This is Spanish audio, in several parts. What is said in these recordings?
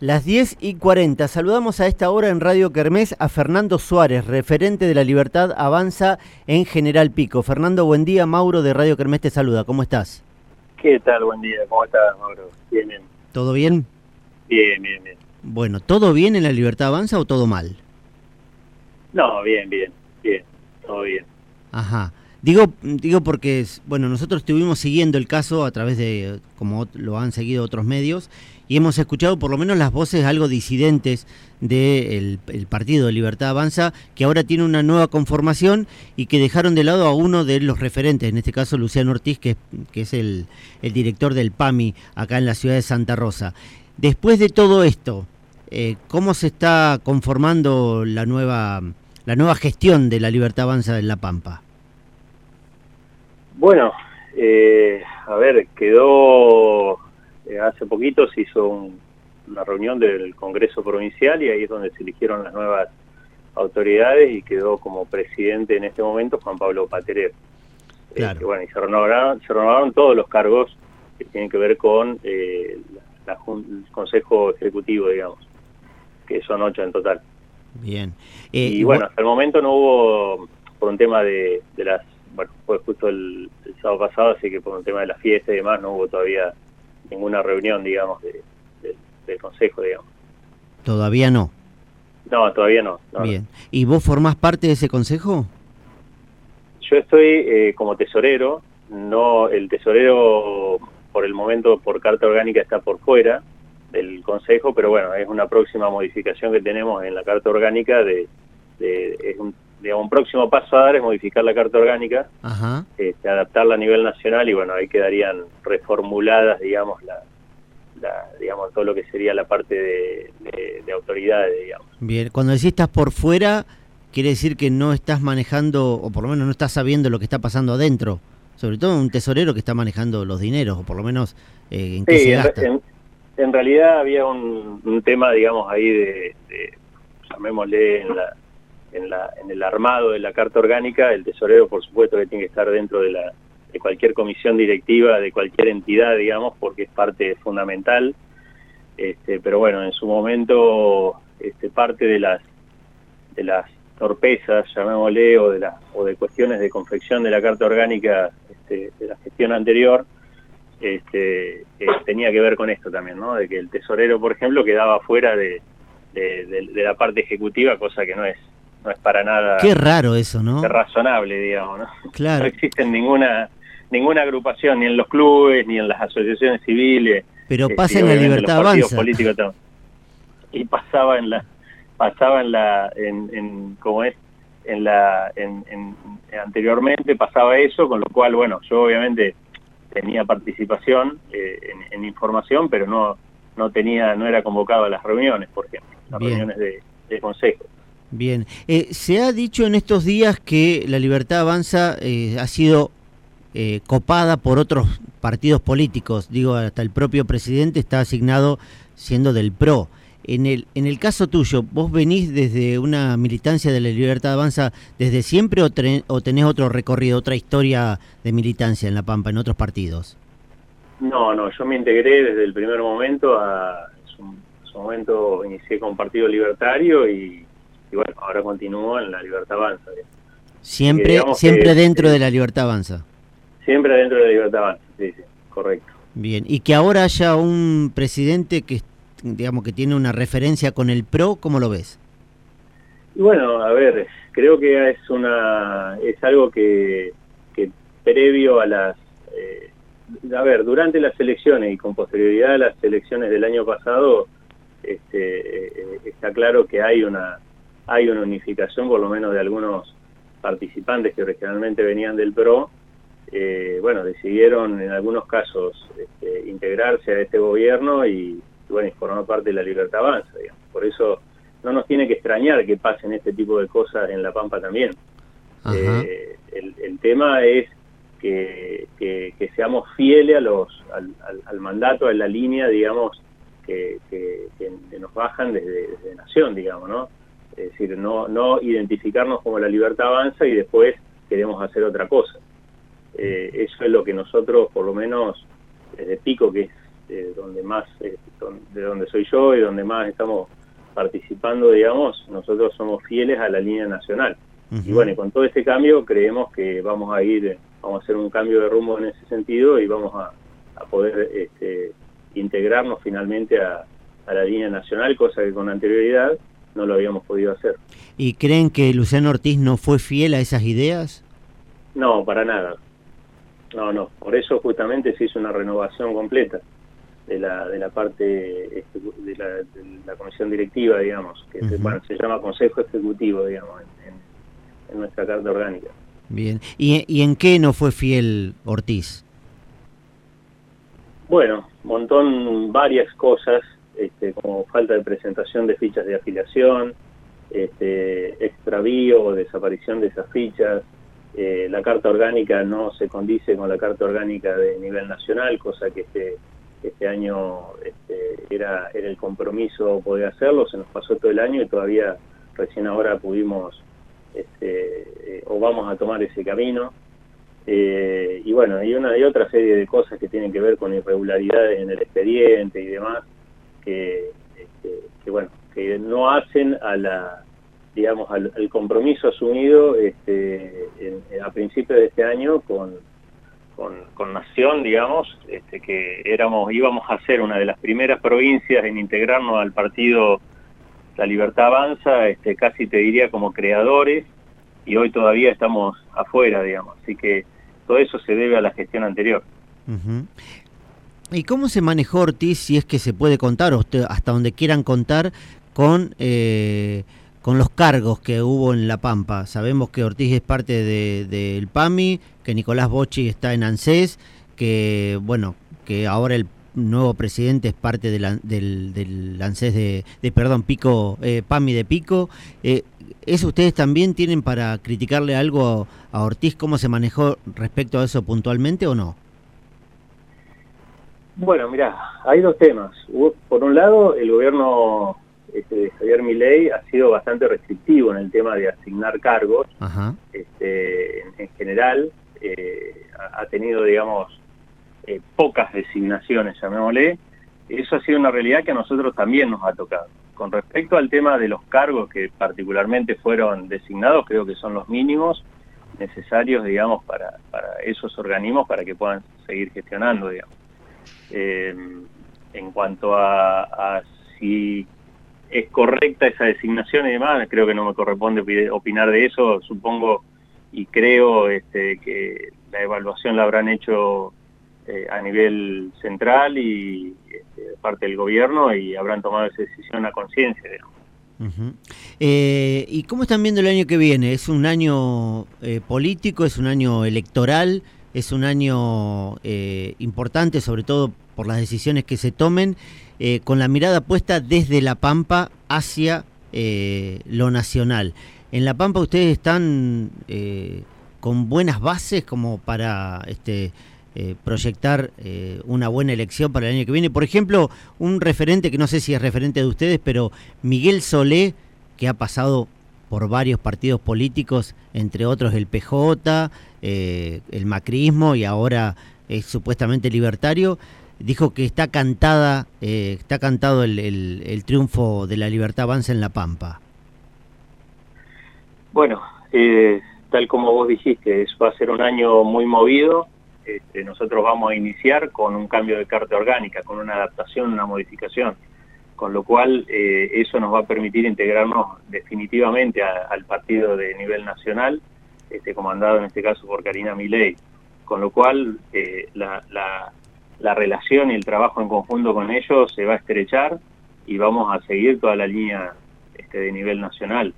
Las 10 y 40. Saludamos a esta hora en Radio Kermés a Fernando Suárez, referente de la Libertad Avanza en General Pico. Fernando, buen día. Mauro de Radio Kermés te saluda. ¿Cómo estás? ¿Qué tal? Buen día. ¿Cómo estás, Mauro? Bien, bien. ¿Todo bien? Bien, bien, bien. Bueno, ¿todo bien en la Libertad Avanza o todo mal? No, bien, bien, bien. Todo bien. Ajá. Digo, digo porque, bueno, nosotros estuvimos siguiendo el caso a través de, como lo han seguido otros medios, y hemos escuchado por lo menos las voces algo disidentes del Partido de Libertad Avanza, que ahora tiene una nueva conformación y que dejaron de lado a uno de los referentes, en este caso Luciano Ortiz, que, es el, el director del PAMI acá en la ciudad de Santa Rosa. Después de todo esto, eh, ¿cómo se está conformando la nueva, la nueva gestión de la Libertad Avanza en La Pampa? Bueno, eh, a ver, quedó, eh, hace poquito se hizo una reunión del Congreso Provincial y ahí es donde se eligieron las nuevas autoridades y quedó como presidente en este momento Juan Pablo Pateré. Claro. Este, bueno, y se renovaron, se renovaron todos los cargos que tienen que ver con eh, la, el Consejo Ejecutivo, digamos, que son ocho en total. Bien. Eh, y bueno, hasta el momento no hubo, por un tema de, de las bueno, fue justo el, el, sábado pasado, así que por un tema de la fiesta y demás no hubo todavía ninguna reunión, digamos, de, de, del consejo, digamos. ¿Todavía no? No, todavía no. no Bien. ¿Y vos formás parte de ese consejo? Yo estoy eh, como tesorero, no el tesorero por el momento por carta orgánica está por fuera del consejo, pero bueno, es una próxima modificación que tenemos en la carta orgánica de, de es un digamos, un próximo paso a dar es modificar la carta orgánica, Ajá. Este, adaptarla a nivel nacional y bueno, ahí quedarían reformuladas, digamos, la, la digamos todo lo que sería la parte de, de, de, autoridades, digamos. Bien, cuando decís estás por fuera, quiere decir que no estás manejando, o por lo menos no estás sabiendo lo que está pasando adentro, sobre todo un tesorero que está manejando los dineros, o por lo menos eh, en qué sí, se gasta. En, en, realidad había un, un tema, digamos, ahí de, de llamémosle en la en, la, en el armado de la carta orgánica, el tesorero por supuesto que tiene que estar dentro de, la, de cualquier comisión directiva, de cualquier entidad, digamos, porque es parte fundamental. Este, pero bueno, en su momento este, parte de las las torpezas, llamémosle, o de, la, o de cuestiones de confección de la carta orgánica este, de la gestión anterior, este, eh, tenía que ver con esto también, ¿no? De que el tesorero, por ejemplo, quedaba fuera de la parte ejecutiva, cosa que no es no es para nada Qué raro eso, ¿no? razonable, digamos, ¿no? Claro. No existe ninguna ninguna agrupación, ni en los clubes, ni en las asociaciones civiles. Pero pasa en la libertad avanza. Políticos, y pasaba en la pasaba en la en, en como es en la en, en, anteriormente pasaba eso con lo cual bueno yo obviamente tenía participación eh, en, en, información pero no no tenía no era convocado a las reuniones por ejemplo las Bien. reuniones de, de consejo Bien, eh, se ha dicho en estos días que la Libertad Avanza eh, ha sido eh, copada por otros partidos políticos, digo, hasta el propio presidente está asignado siendo del PRO. En el, en el caso tuyo, ¿vos venís desde una militancia de la Libertad Avanza desde siempre o, o tenés otro recorrido, otra historia de militancia en La Pampa, en otros partidos? No, no, yo me integré desde el primer momento, a, en su, en su momento inicié con Partido Libertario y y bueno, ahora continúo en la Libertad Avanza. Siempre, siempre que, dentro eh, de la Libertad Avanza. Siempre dentro de la Libertad Avanza, sí, sí, correcto. Bien, y que ahora haya un presidente que, digamos, que tiene una referencia con el PRO, ¿cómo lo ves? Y bueno, a ver, creo que es una es algo que, que previo a las... Eh, a ver, durante las elecciones y con posterioridad a las elecciones del año pasado, este, eh, está claro que hay una hay una unificación por lo menos de algunos participantes que originalmente venían del PRO, eh, bueno, decidieron en algunos casos este, integrarse a este gobierno y, bueno, y formar parte de la Libertad Avanza, digamos. Por eso no nos tiene que extrañar que pasen este tipo de cosas en La Pampa también. Eh, el, el, tema es que, que, que, seamos fieles a los, al, al, al, mandato, a la línea, digamos, que, que nos bajan desde, desde Nación, digamos, ¿no? Es decir, no, no identificarnos como la libertad avanza y después queremos hacer otra cosa. Eh, eso es lo que nosotros, por lo menos desde Pico, que es este, donde más, eh, de donde soy yo y donde más estamos participando, digamos, nosotros somos fieles a la línea nacional. Y bueno, con todo este cambio creemos que vamos a ir, vamos a hacer un cambio de rumbo en ese sentido y vamos a, poder este, integrarnos finalmente a, a la línea nacional, cosa que con anterioridad no lo habíamos podido hacer. ¿Y creen que Luciano Ortiz no fue fiel a esas ideas? No, para nada. No, no. Por eso justamente se hizo una renovación completa de la, de la parte de la, de la comisión directiva, digamos, que se, llama Consejo Ejecutivo, digamos, en, en, nuestra carta orgánica. Bien. ¿Y, ¿Y en qué no fue fiel Ortiz? Bueno, montón, varias cosas este, como falta de presentación de fichas de afiliación, este, extravío o desaparición de esas fichas. Eh, la carta orgánica no se condice con la carta orgánica de nivel nacional, cosa que este, este año este, era, el compromiso poder hacerlo, se nos pasó todo el año y todavía recién ahora pudimos eh, o vamos a tomar ese camino. Eh, y bueno, hay una y otra serie de cosas que tienen que ver con irregularidades en el expediente y demás, este, que, bueno, que no hacen a la digamos al, compromiso asumido este, a principios de este año con, con, Nación, digamos, este, que éramos íbamos a ser una de las primeras provincias en integrarnos al partido La Libertad Avanza, este, casi te diría como creadores, y hoy todavía estamos afuera, digamos. Así que todo eso se debe a la gestión anterior. ¿Y cómo se manejó Ortiz, si es que se puede contar, o hasta donde quieran contar, con, eh, con los cargos que hubo en La Pampa? Sabemos que Ortiz es parte del de, PAMI, que Nicolás Bochi está en ANSES, que, bueno, que ahora el nuevo presidente es parte del, del ANSES de, de, perdón, Pico, eh, PAMI de Pico. Eh, ¿Eso ustedes también tienen para criticarle algo a Ortiz, cómo se manejó respecto a eso puntualmente o no? Bueno, mira, hay dos temas. Por un lado, el gobierno este, de Javier Milei ha sido bastante restrictivo en el tema de asignar cargos. Este, en, general, eh, ha tenido, digamos, eh, pocas designaciones, llamémosle. Eso ha sido una realidad que a nosotros también nos ha tocado. Con respecto al tema de los cargos que particularmente fueron designados, creo que son los mínimos necesarios, digamos, para, para esos organismos para que puedan seguir gestionando, digamos. Eh, en cuanto a, si es correcta esa designación y demás, creo que no me corresponde opinar de eso, supongo y creo este, que la evaluación la habrán hecho eh, a nivel central y este, parte del gobierno y habrán tomado esa decisión a conciencia. Eh, ¿Y cómo están viendo el año que viene? ¿Es un año político? ¿Es un año electoral? Es un año eh, importante, sobre todo por las decisiones que se tomen, eh, con la mirada puesta desde La Pampa hacia eh, lo nacional. En La Pampa ustedes están con buenas bases como para este, proyectar una buena elección para el año que viene. Por ejemplo, un referente que no sé si es referente de ustedes, pero Miguel Solé, que ha pasado por varios partidos políticos, entre otros el PJ, eh, el macrismo y ahora es supuestamente libertario, dijo que está cantada, eh, está cantado el, triunfo de la libertad avanza en La Pampa. Bueno, eh, tal como vos dijiste, va a ser un año muy movido. Este, nosotros vamos a iniciar con un cambio de carta orgánica, con una adaptación, una modificación con lo cual eh, eso nos va a permitir integrarnos definitivamente al partido de nivel nacional, este, comandado en este caso por Karina Milei, con lo cual eh, la, relación y el trabajo en conjunto con ellos se va a estrechar y vamos a seguir toda la línea este, de nivel nacional.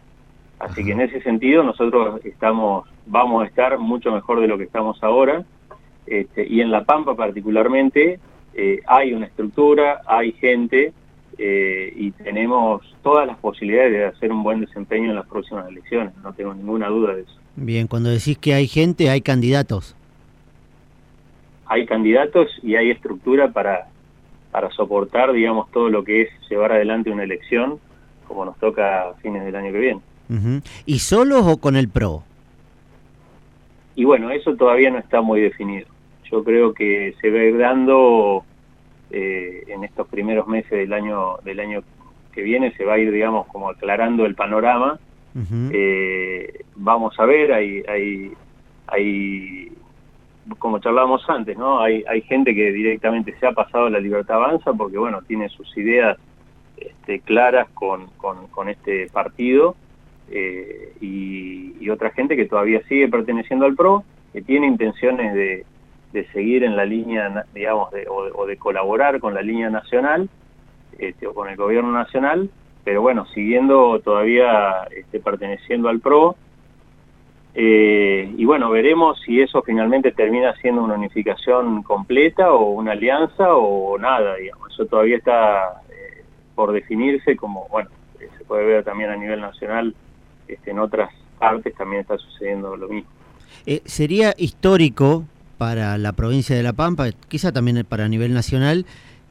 Así que en ese sentido nosotros estamos, vamos a estar mucho mejor de lo que estamos ahora, este, y en La Pampa particularmente eh, hay una estructura, hay gente, eh, y tenemos todas las posibilidades de hacer un buen desempeño en las próximas elecciones, no tengo ninguna duda de eso. Bien, cuando decís que hay gente, hay candidatos. Hay candidatos y hay estructura para, para soportar, digamos, todo lo que es llevar adelante una elección, como nos toca a fines del año que viene. ¿Y solos o con el PRO? Y bueno, eso todavía no está muy definido. Yo creo que se va dando eh, en estos primeros meses del año del año que viene se va a ir, digamos, como aclarando el panorama. Eh, vamos a ver, hay, hay, hay, como charlábamos antes, ¿no? Hay, hay gente que directamente se ha pasado a la libertad avanza porque, bueno, tiene sus ideas este, claras con, con, este partido eh, y, otra gente que todavía sigue perteneciendo al PRO, que tiene intenciones de, de seguir en la línea, digamos, de, o, de colaborar con la línea nacional este, o con el gobierno nacional, pero bueno, siguiendo todavía este, perteneciendo al PRO. Eh, y bueno, veremos si eso finalmente termina siendo una unificación completa o una alianza o nada, digamos. Eso todavía está eh, por definirse como, bueno, eh, se puede ver también a nivel nacional, este, en otras partes también está sucediendo lo mismo. sería histórico para la provincia de La Pampa, quizá también para nivel nacional,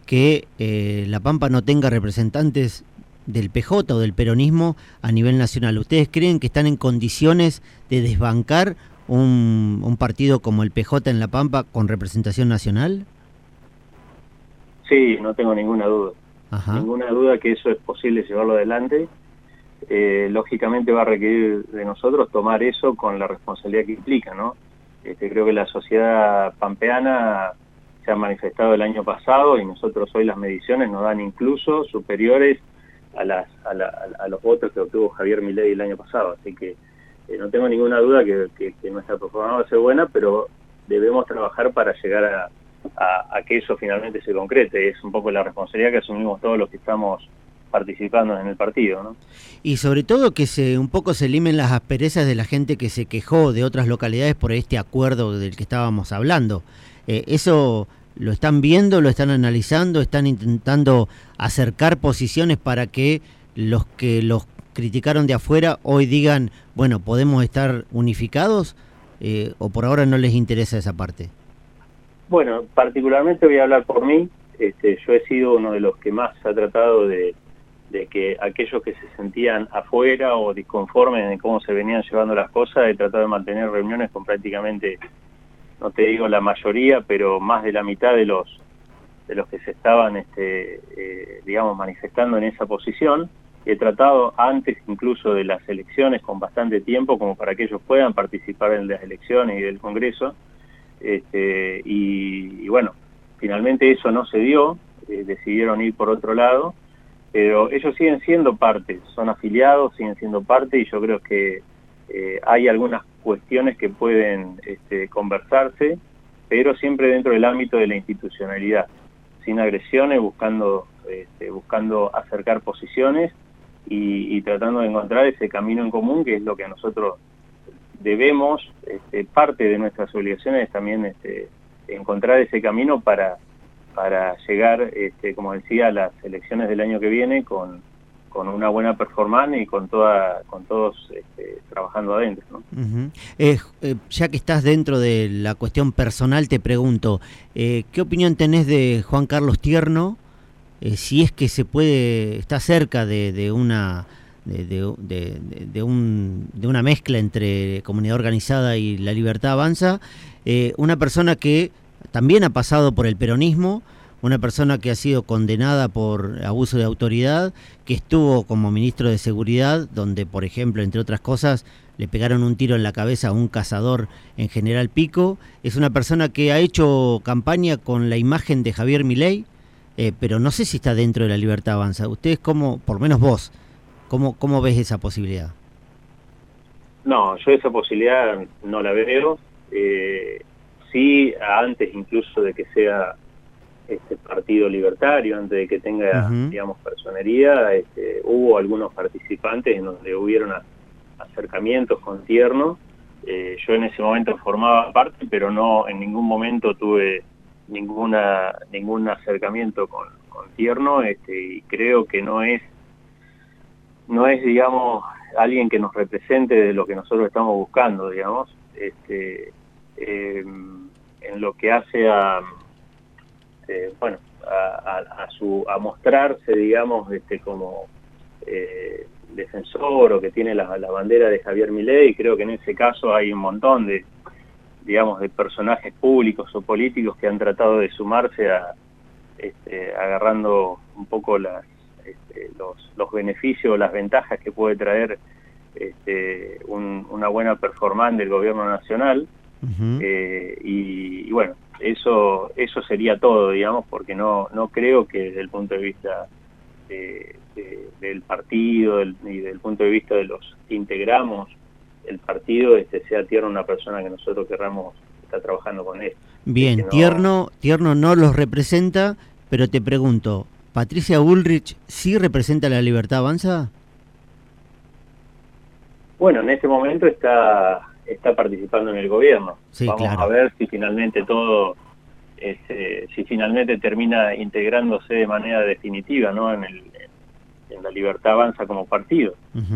que eh, La Pampa no tenga representantes del PJ o del peronismo a nivel nacional. ¿Ustedes creen que están en condiciones de desbancar un, un partido como el PJ en La Pampa con representación nacional? Sí, no tengo ninguna duda. Ninguna duda que eso es posible llevarlo adelante. Eh, lógicamente va a requerir de nosotros tomar eso con la responsabilidad que implica, ¿no? Creo que la sociedad pampeana se ha manifestado el año pasado y nosotros hoy las mediciones nos dan incluso superiores a, las, a, los votos que obtuvo Javier Milei el año pasado. Así que eh, no tengo ninguna duda que, nuestra performance va a ser buena, pero debemos trabajar para llegar a, a, que eso finalmente se concrete. Es un poco la responsabilidad que asumimos todos los que estamos participando en el partido. ¿no? Y sobre todo que se un poco se limen las asperezas de la gente que se quejó de otras localidades por este acuerdo del que estábamos hablando. Eh, eso lo están viendo, lo están analizando, están intentando acercar posiciones para que los que los criticaron de afuera hoy digan, bueno, podemos estar unificados eh, o por ahora no les interesa esa parte. Bueno, particularmente voy a hablar por mí. Este, yo he sido uno de los que más ha tratado de, de que aquellos que se sentían afuera o disconformes en cómo se venían llevando las cosas, he tratado de mantener reuniones con prácticamente, no te digo la mayoría, pero más de la mitad de los de los que se estaban, este, eh, digamos, manifestando en esa posición. He tratado antes incluso de las elecciones con bastante tiempo como para que ellos puedan participar en las elecciones y del Congreso. Este, y, bueno, finalmente eso no se dio, eh, decidieron ir por otro lado pero ellos siguen siendo parte, son afiliados, siguen siendo parte y yo creo que eh, hay algunas cuestiones que pueden este, conversarse, pero siempre dentro del ámbito de la institucionalidad, sin agresiones, buscando, este, buscando acercar posiciones y, tratando de encontrar ese camino en común que es lo que nosotros debemos, este, parte de nuestras obligaciones es también este, encontrar ese camino para para llegar, este, como decía, a las elecciones del año que viene con, con una buena performance y con toda con todos este, trabajando adentro. ¿no? Eh, ya que estás dentro de la cuestión personal, te pregunto, eh, ¿qué opinión tenés de Juan Carlos Tierno? si es que se puede, está cerca de, de una... De, un, de una mezcla entre comunidad organizada y la libertad avanza, una persona que también ha pasado por el peronismo, una persona que ha sido condenada por abuso de autoridad, que estuvo como ministro de Seguridad, donde, por ejemplo, entre otras cosas, le pegaron un tiro en la cabeza a un cazador en General Pico. Es una persona que ha hecho campaña con la imagen de Javier Milei, eh, pero no sé si está dentro de la libertad avanza. Ustedes, como, por menos vos, ¿cómo, cómo ves esa posibilidad? No, yo esa posibilidad no la veo. Eh, sí, antes incluso de que sea este partido libertario, antes de que tenga, digamos, personería, este, hubo algunos participantes en donde hubieron acercamientos con Tierno. Eh, yo en ese momento formaba parte, pero no en ningún momento tuve ninguna ningún acercamiento con, con Tierno este, y creo que no es no es digamos alguien que nos represente de lo que nosotros estamos buscando digamos este eh, en lo que hace a, eh, bueno, a, su, a mostrarse, digamos, este, como eh, defensor o que tiene la, bandera de Javier Milei, creo que en ese caso hay un montón de, digamos, de personajes públicos o políticos que han tratado de sumarse a, este, agarrando un poco las, este, los, los beneficios, las ventajas que puede traer este, una buena performance del gobierno nacional. Eh, y, bueno, eso eso sería todo, digamos, porque no no creo que desde el punto de vista del partido y desde el punto de vista de los que integramos el partido este sea tierno una persona que nosotros querramos estar trabajando con él. Bien, tierno, tierno no los representa, pero te pregunto, ¿Patricia Ulrich sí representa la libertad avanza? Bueno, en este momento está está participando en el gobierno. Vamos a ver si finalmente todo, este, si finalmente termina integrándose de manera definitiva, ¿no? En, el, en la libertad avanza como partido.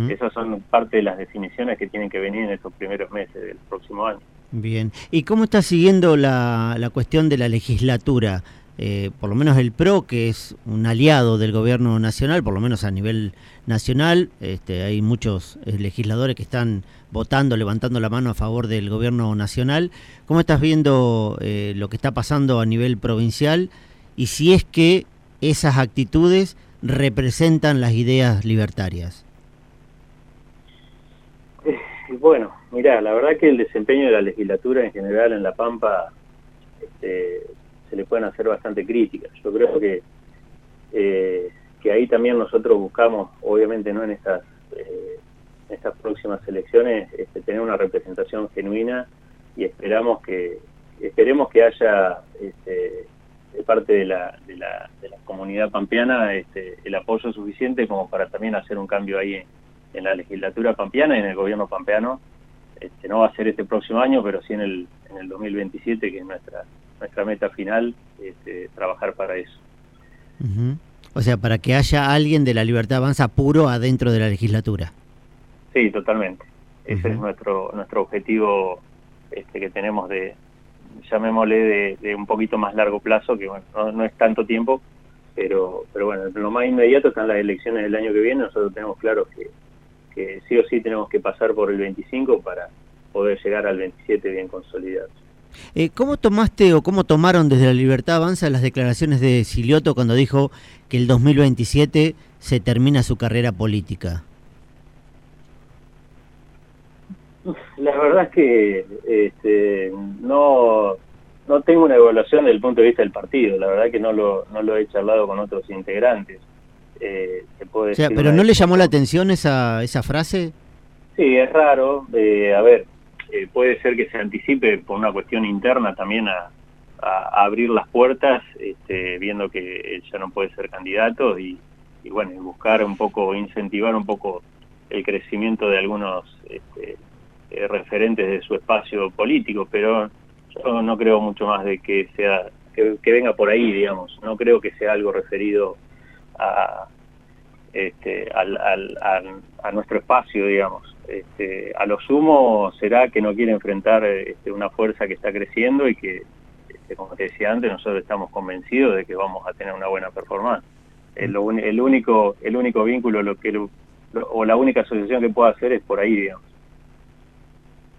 Esas son parte de las definiciones que tienen que venir en estos primeros meses del próximo año. Bien. ¿Y cómo está siguiendo la, la cuestión de la legislatura? Eh, por lo menos el PRO, que es un aliado del gobierno nacional, por lo menos a nivel nacional, este, hay muchos eh, legisladores que están votando, levantando la mano a favor del gobierno nacional. ¿Cómo estás viendo eh, lo que está pasando a nivel provincial y si es que esas actitudes representan las ideas libertarias? Bueno, mira, la verdad que el desempeño de la legislatura en general en La Pampa este, se le pueden hacer bastante críticas. Yo creo que eh, que ahí también nosotros buscamos, obviamente no en estas eh, estas próximas elecciones, este, tener una representación genuina y esperamos que esperemos que haya este, de parte de la, de la, de la comunidad pampeana este, el apoyo suficiente como para también hacer un cambio ahí en, en la legislatura pampeana y en el gobierno pampeano. Este, no va a ser este próximo año, pero sí en el, en el 2027, que es nuestra nuestra meta final, este, trabajar para eso. O sea, para que haya alguien de la libertad avanza puro adentro de la legislatura. Sí, totalmente. Ese es nuestro nuestro objetivo este, que tenemos de, llamémosle, de, un poquito más largo plazo, que bueno, no, es tanto tiempo, pero pero bueno, lo más inmediato están las elecciones del año que viene, nosotros tenemos claro que, que sí o sí tenemos que pasar por el 25 para poder llegar al 27 bien consolidados. Eh, ¿Cómo tomaste o cómo tomaron desde la Libertad Avanza las declaraciones de Silioto cuando dijo que el 2027 se termina su carrera política? La verdad es que este, no, no tengo una evaluación desde el punto de vista del partido. La verdad que no lo, no lo he charlado con otros integrantes. Eh, ¿Pero no le llamó la atención esa, esa frase? Sí, es raro. Eh, a ver, eh, puede ser que se anticipe por una cuestión interna también a, abrir las puertas, este, viendo que ya no puede ser candidato y, bueno, buscar un poco, incentivar un poco el crecimiento de algunos este, eh, referentes de su espacio político, pero yo no creo mucho más de que sea que, venga por ahí, digamos. No creo que sea algo referido a, este, a nuestro espacio, digamos. Este, a lo sumo será que no quiere enfrentar este, una fuerza que está creciendo y que, este, como te decía antes, nosotros estamos convencidos de que vamos a tener una buena performance. El, único el único vínculo lo que o la única asociación que pueda hacer es por ahí, digamos.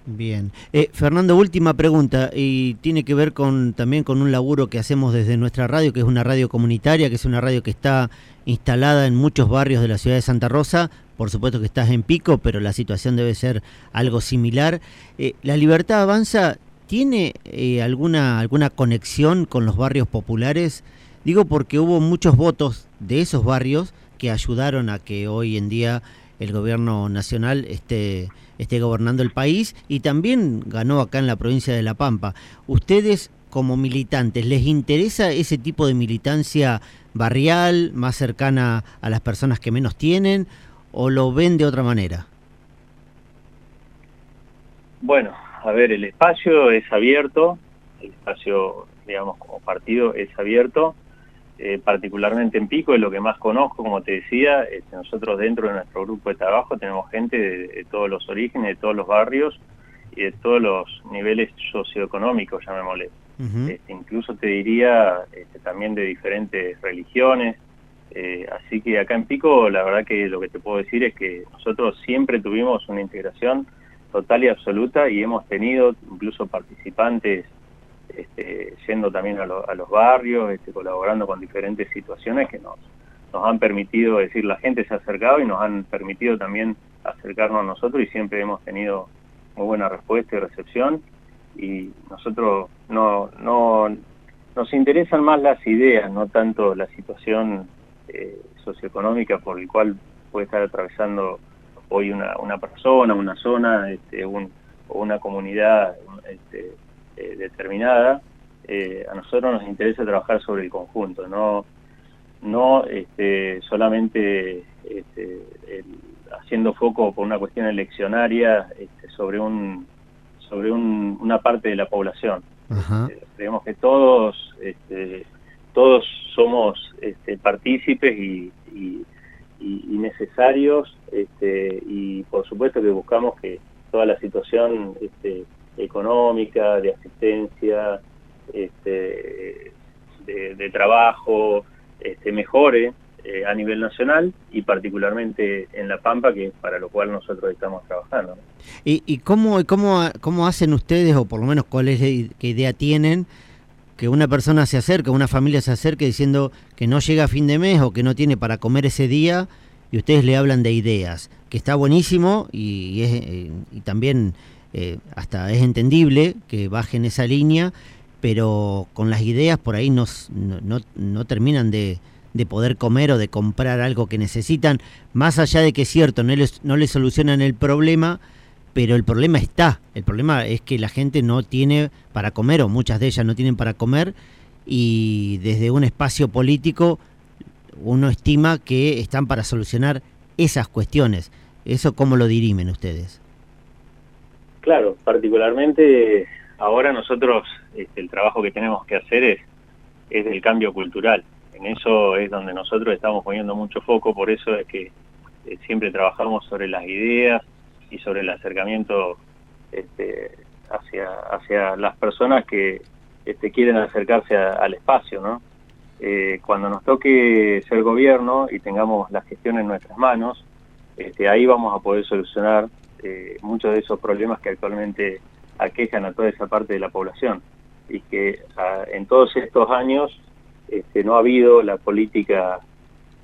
Bien. Eh, Fernando, última pregunta, y tiene que ver con también con un laburo que hacemos desde nuestra radio, que es una radio comunitaria, que es una radio que está instalada en muchos barrios de la ciudad de Santa Rosa. Por supuesto que estás en pico, pero la situación debe ser algo similar. Eh, ¿La libertad avanza tiene eh, alguna, alguna conexión con los barrios populares? Digo porque hubo muchos votos de esos barrios que ayudaron a que hoy en día el gobierno nacional esté, esté gobernando el país y también ganó acá en la provincia de La Pampa. ¿Ustedes como militantes, les interesa ese tipo de militancia barrial, más cercana a las personas que menos tienen, o lo ven de otra manera? Bueno, a ver, el espacio es abierto, el espacio, digamos, como partido es abierto, eh, particularmente en Pico, es lo que más conozco, como te decía, este, nosotros dentro de nuestro grupo de trabajo tenemos gente de, todos los orígenes, de todos los barrios y de todos los niveles socioeconómicos, llamémosle. este, incluso te diría este, también de diferentes religiones. Eh, así que acá en Pico, la verdad que lo que te puedo decir es que nosotros siempre tuvimos una integración total y absoluta y hemos tenido incluso participantes este, yendo también a, los barrios, este, colaborando con diferentes situaciones que nos, nos han permitido, decir, la gente se ha acercado y nos han permitido también acercarnos a nosotros y siempre hemos tenido muy buena respuesta y recepción. Y nosotros no, no nos interesan más las ideas, no tanto la situación eh, socioeconómica por el cual puede estar atravesando hoy una, una persona, una zona este, o una comunidad eh, determinada. Eh, a nosotros nos interesa trabajar sobre el conjunto, no, no este, solamente este, haciendo foco por una cuestión eleccionaria este, sobre un sobre una parte de la población. Eh, creemos que todos todos somos partícipes y, necesarios y por supuesto que buscamos que toda la situación este, económica, de asistencia, este, de, trabajo, este, mejore eh, a nivel nacional y particularmente en La Pampa, que es para lo cual nosotros estamos trabajando. ¿Y, y cómo, cómo, cómo hacen ustedes, o por lo menos cuál es qué idea tienen, que una persona se acerque, una familia se acerque diciendo que no llega a fin de mes o que no tiene para comer ese día y ustedes le hablan de ideas, que está buenísimo y, es, eh, y también eh, hasta es entendible que bajen esa línea, pero con las ideas por ahí no, no, no terminan de, de, poder comer o de comprar algo que necesitan, más allá de que es cierto, no les, no les solucionan el problema, pero el problema está. El problema es que la gente no tiene para comer, o muchas de ellas no tienen para comer, y desde un espacio político uno estima que están para solucionar esas cuestiones. ¿Eso cómo lo dirimen ustedes? Claro, particularmente ahora nosotros este, el trabajo que tenemos que hacer es, es el cambio cultural. En eso es donde nosotros estamos poniendo mucho foco, por eso es que eh, siempre trabajamos sobre las ideas, y sobre el acercamiento este, hacia, hacia las personas que este, quieren acercarse al espacio, ¿no? Eh, cuando nos toque ser gobierno y tengamos la gestión en nuestras manos, este, ahí vamos a poder solucionar eh, muchos de esos problemas que actualmente aquejan a toda esa parte de la población y que en todos estos años este, no ha habido la política,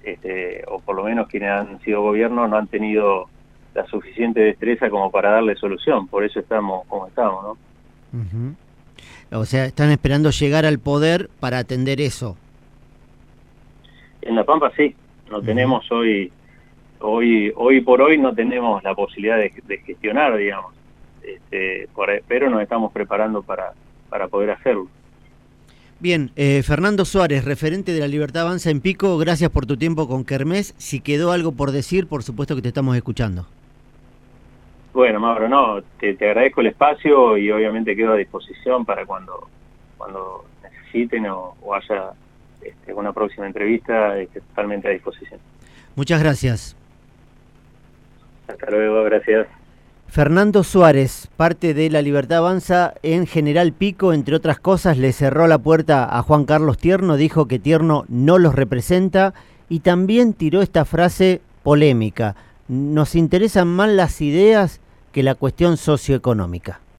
este, o por lo menos quienes han sido gobierno no han tenido la suficiente destreza como para darle solución, por eso estamos como estamos, ¿no? O sea, están esperando llegar al poder para atender eso. En La Pampa sí, no tenemos hoy, hoy, hoy por hoy no tenemos la posibilidad de, gestionar, digamos, este, pero nos estamos preparando para, para poder hacerlo. Bien, eh, Fernando Suárez, referente de la Libertad Avanza en Pico, gracias por tu tiempo con Kermés. Si quedó algo por decir, por supuesto que te estamos escuchando. Bueno, Mauro, no, te, agradezco el espacio y obviamente quedo a disposición para cuando, cuando necesiten o, haya este, una próxima entrevista, esté totalmente a disposición. Muchas gracias. Hasta luego, gracias. Fernando Suárez, parte de La Libertad Avanza en General Pico, entre otras cosas, le cerró la puerta a Juan Carlos Tierno, dijo que Tierno no los representa y también tiró esta frase polémica nos interesan más las ideas que la cuestión socioeconómica.